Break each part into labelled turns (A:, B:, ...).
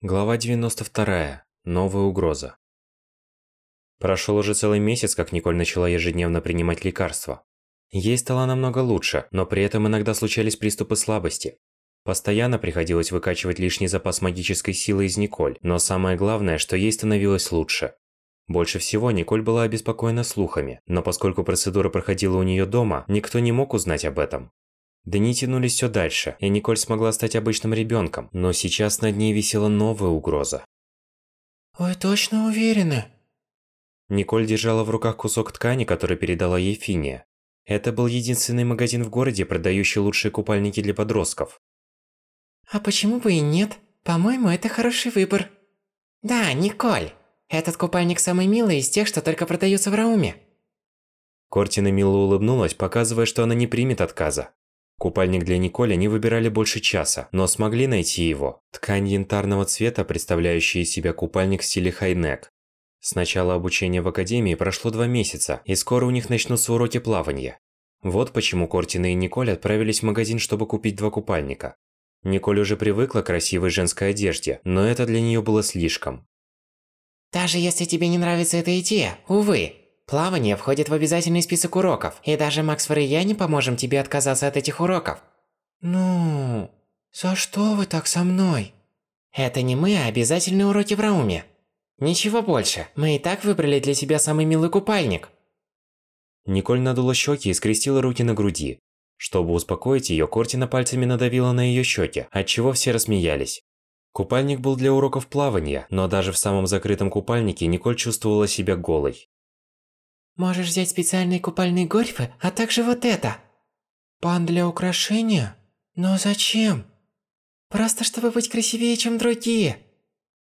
A: Глава 92. Новая угроза. Прошел уже целый месяц, как Николь начала ежедневно принимать лекарства. Ей стало намного лучше, но при этом иногда случались приступы слабости. Постоянно приходилось выкачивать лишний запас магической силы из Николь, но самое главное, что ей становилось лучше. Больше всего Николь была обеспокоена слухами, но поскольку процедура проходила у нее дома, никто не мог узнать об этом. Дни тянулись все дальше, и Николь смогла стать обычным ребенком, но сейчас над ней висела новая угроза.
B: Вы точно уверены?
A: Николь держала в руках кусок ткани, который передала ей Финия. Это был единственный магазин в городе, продающий лучшие купальники для подростков.
B: А почему бы и нет? По-моему, это хороший выбор. Да, Николь. Этот купальник самый милый из тех, что только продаются в Рауме.
A: Кортина мило улыбнулась, показывая, что она не примет отказа. Купальник для Николя они выбирали больше часа, но смогли найти его. Ткань янтарного цвета, представляющая из себя купальник в стиле хайнек. С начала обучения в академии прошло два месяца, и скоро у них начнутся уроки плавания. Вот почему Кортина и Николь отправились в магазин, чтобы купить два купальника. Николь уже привыкла к красивой женской одежде, но это для нее было слишком.
B: Даже если тебе не нравится эта идея, увы, Плавание входит в обязательный список уроков, и даже Максфор и я не поможем тебе отказаться от этих уроков. Ну, за что вы так со мной? Это не мы, а обязательные уроки в Рауме. Ничего больше, мы и так выбрали для себя самый милый купальник.
A: Николь надула щеки и скрестила руки на груди. Чтобы успокоить ее, Кортина пальцами надавила на ее щеки, отчего все рассмеялись. Купальник был для уроков плавания, но даже в самом закрытом купальнике Николь чувствовала себя голой.
B: Можешь взять специальные купальные горьфы, а также вот это. Пан для украшения? Но зачем? Просто чтобы быть красивее, чем другие.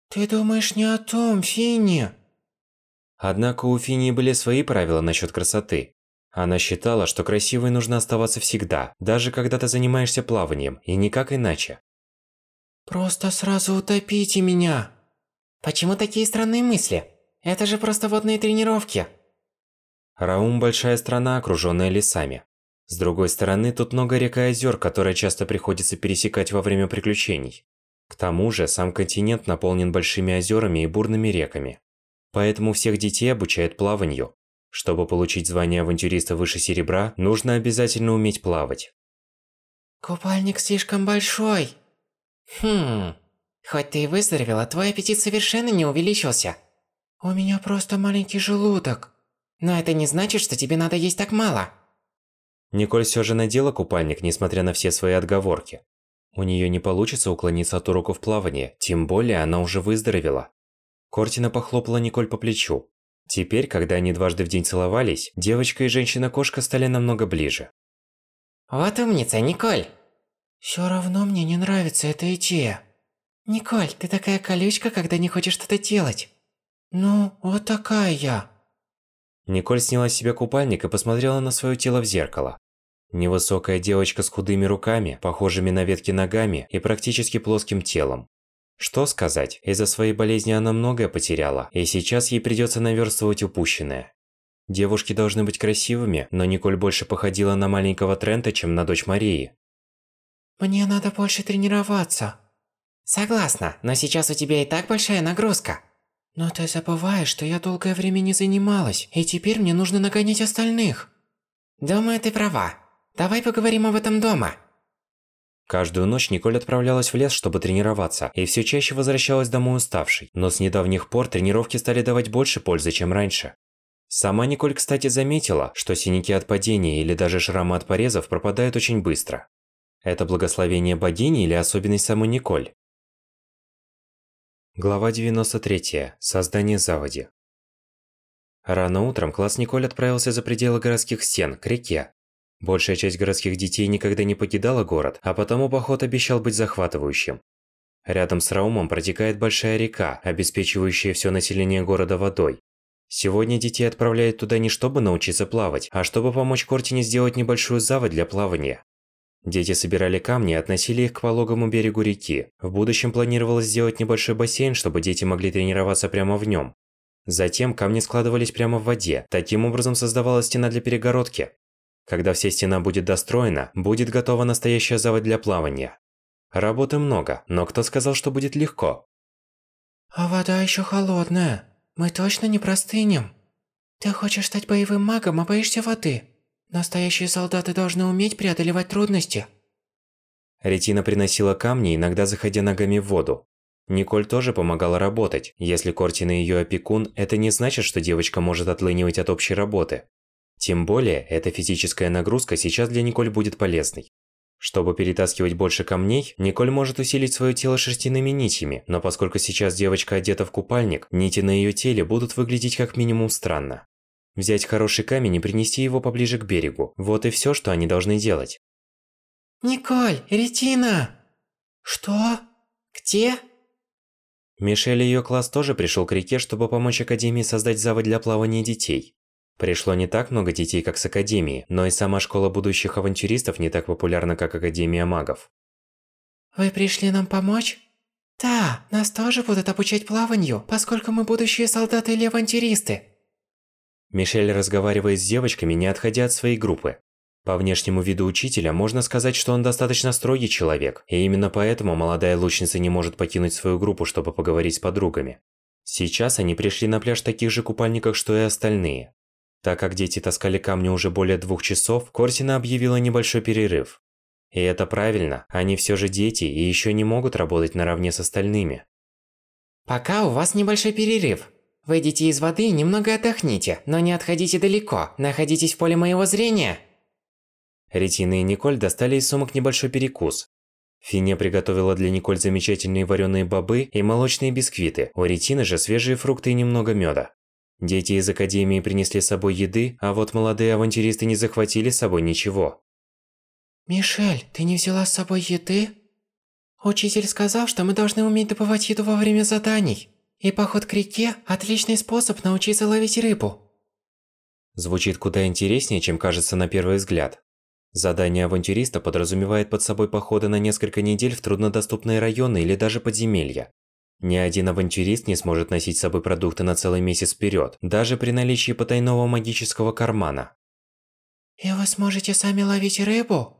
B: Ты думаешь не о том, Финни.
A: Однако у Финни были свои правила насчет красоты. Она считала, что красивой нужно оставаться всегда, даже когда ты занимаешься плаванием, и никак иначе.
B: Просто сразу утопите меня. Почему такие странные мысли? Это же просто водные тренировки.
A: Раум – большая страна, окруженная лесами. С другой стороны, тут много рек и озер, которые часто приходится пересекать во время приключений. К тому же, сам континент наполнен большими озерами и бурными реками. Поэтому всех детей обучают плаванию. Чтобы получить звание авантюриста выше серебра, нужно обязательно уметь плавать.
B: Купальник слишком большой. Хм, хоть ты и выздоровела, твой аппетит совершенно не увеличился. У меня просто маленький желудок. Но это не значит, что тебе надо есть так мало.
A: Николь все же надела купальник, несмотря на все свои отговорки. У нее не получится уклониться от уроков плавания, тем более она уже выздоровела. Кортина похлопала Николь по плечу. Теперь, когда они дважды в день целовались, девочка и женщина-кошка стали намного ближе.
B: Вот умница, Николь. Все равно мне не нравится эта идея. Николь, ты такая колючка, когда не хочешь что-то делать. Ну, вот такая я.
A: Николь сняла с себя купальник и посмотрела на свое тело в зеркало. Невысокая девочка с худыми руками, похожими на ветки ногами и практически плоским телом. Что сказать, из-за своей болезни она многое потеряла, и сейчас ей придется наверстывать упущенное. Девушки должны быть красивыми, но Николь больше походила на маленького Трента, чем на дочь Марии.
B: Мне надо больше тренироваться. Согласна, но сейчас у тебя и так большая нагрузка. Но ты забываешь, что я долгое время не занималась, и теперь мне нужно нагонять остальных. Думаю, ты права. Давай поговорим об этом дома.
A: Каждую ночь Николь отправлялась в лес, чтобы тренироваться, и все чаще возвращалась домой уставшей. Но с недавних пор тренировки стали давать больше пользы, чем раньше. Сама Николь, кстати, заметила, что синяки от падения или даже шрамы от порезов пропадают очень быстро. Это благословение богини или особенность самой Николь? Глава 93. Создание заводи. Рано утром класс Николь отправился за пределы городских стен, к реке. Большая часть городских детей никогда не покидала город, а потому поход обещал быть захватывающим. Рядом с Раумом протекает большая река, обеспечивающая все население города водой. Сегодня детей отправляют туда не чтобы научиться плавать, а чтобы помочь Кортине сделать небольшую заводь для плавания. Дети собирали камни и относили их к пологому берегу реки. В будущем планировалось сделать небольшой бассейн, чтобы дети могли тренироваться прямо в нем. Затем камни складывались прямо в воде. Таким образом создавалась стена для перегородки. Когда вся стена будет достроена, будет готова настоящая заводь для плавания. Работы много, но кто сказал, что будет легко?
B: А вода еще холодная. Мы точно не простынем. Ты хочешь стать боевым магом, а боишься воды. Настоящие солдаты должны уметь преодолевать трудности.
A: Ретина приносила камни, иногда заходя ногами в воду. Николь тоже помогала работать. Если Кортина ее опекун, это не значит, что девочка может отлынивать от общей работы. Тем более, эта физическая нагрузка сейчас для Николь будет полезной. Чтобы перетаскивать больше камней, Николь может усилить свое тело шерстяными нитями, но поскольку сейчас девочка одета в купальник, нити на ее теле будут выглядеть как минимум странно. Взять хороший камень и принести его поближе к берегу. Вот и все, что они должны делать.
B: Николь, Ретина! Что? Где?
A: Мишель и ее класс тоже пришел к реке, чтобы помочь Академии создать завод для плавания детей. Пришло не так много детей, как с Академии, но и сама школа будущих авантюристов не так популярна, как Академия магов.
B: Вы пришли нам помочь? Да, нас тоже будут обучать плаванию, поскольку мы будущие солдаты или авантюристы.
A: Мишель разговаривает с девочками, не отходя от своей группы. По внешнему виду учителя можно сказать, что он достаточно строгий человек, и именно поэтому молодая лучница не может покинуть свою группу, чтобы поговорить с подругами. Сейчас они пришли на пляж в таких же купальниках, что и остальные. Так как дети таскали камни уже более двух часов, Кортина объявила небольшой перерыв. И это правильно, они все же дети и еще не могут работать наравне с остальными.
B: Пока у вас небольшой перерыв. Выйдите из воды и немного отдохните, но не отходите далеко, находитесь в поле моего зрения.
A: Ретина и Николь достали из сумок небольшой перекус. Фине приготовила для Николь замечательные вареные бобы и молочные бисквиты, у Ретины же свежие фрукты и немного меда. Дети из Академии принесли с собой еды, а вот молодые авантюристы не захватили с собой ничего.
B: «Мишель, ты не взяла с собой еды?» «Учитель сказал, что мы должны уметь добывать еду во время заданий. И поход к реке – отличный способ научиться ловить рыбу».
A: Звучит куда интереснее, чем кажется на первый взгляд. Задание авантюриста подразумевает под собой походы на несколько недель в труднодоступные районы или даже подземелья. Ни один авантюрист не сможет носить с собой продукты на целый месяц вперед, даже при наличии потайного магического кармана.
B: И вы сможете сами ловить рыбу?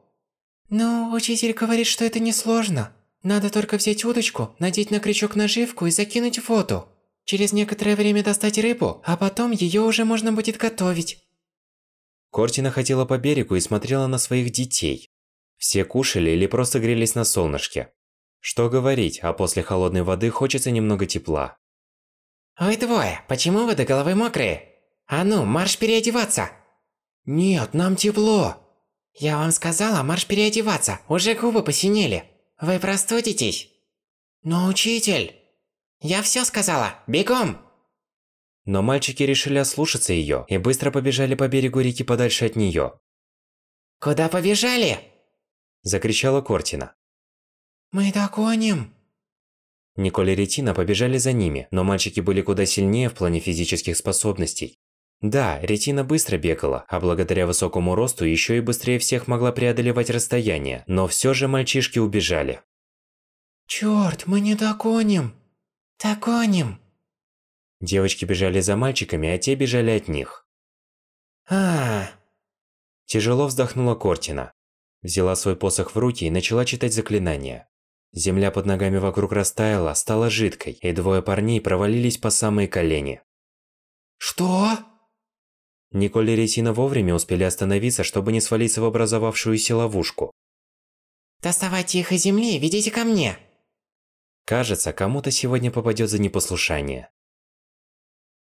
B: Ну, учитель говорит, что это несложно. Надо только взять удочку, надеть на крючок наживку и закинуть в воду. Через некоторое время достать рыбу, а потом ее уже можно будет готовить.
A: Кортина ходила по берегу и смотрела на своих детей. Все кушали или просто грелись на солнышке. Что говорить, а после холодной воды хочется немного тепла.
B: Вы двое, почему вы до головы мокрые? А ну, марш переодеваться! Нет, нам тепло. Я вам сказала, марш переодеваться, уже губы посинели. Вы простудитесь. Но учитель... Я все сказала, бегом!
A: Но мальчики решили ослушаться ее и быстро побежали по берегу реки подальше от нее.
B: «Куда побежали?»
A: Закричала Кортина.
B: «Мы догоним!»
A: Николь и Ретина побежали за ними, но мальчики были куда сильнее в плане физических способностей. Да, Ретина быстро бегала, а благодаря высокому росту еще и быстрее всех могла преодолевать расстояние, но все же мальчишки убежали.
B: Черт, мы не догоним! Догоним!
A: Девочки бежали за мальчиками, а те бежали от них.
B: а
A: Тяжело вздохнула Кортина. Взяла свой посох в руки и начала читать заклинание. Земля под ногами вокруг растаяла, стала жидкой, и двое парней провалились по самые колени.
B: «Что?»
A: Николь и Ретина вовремя успели остановиться, чтобы не свалиться в образовавшуюся ловушку.
B: «Доставайте их из земли и ведите ко мне!»
A: Кажется, кому-то сегодня попадет за непослушание.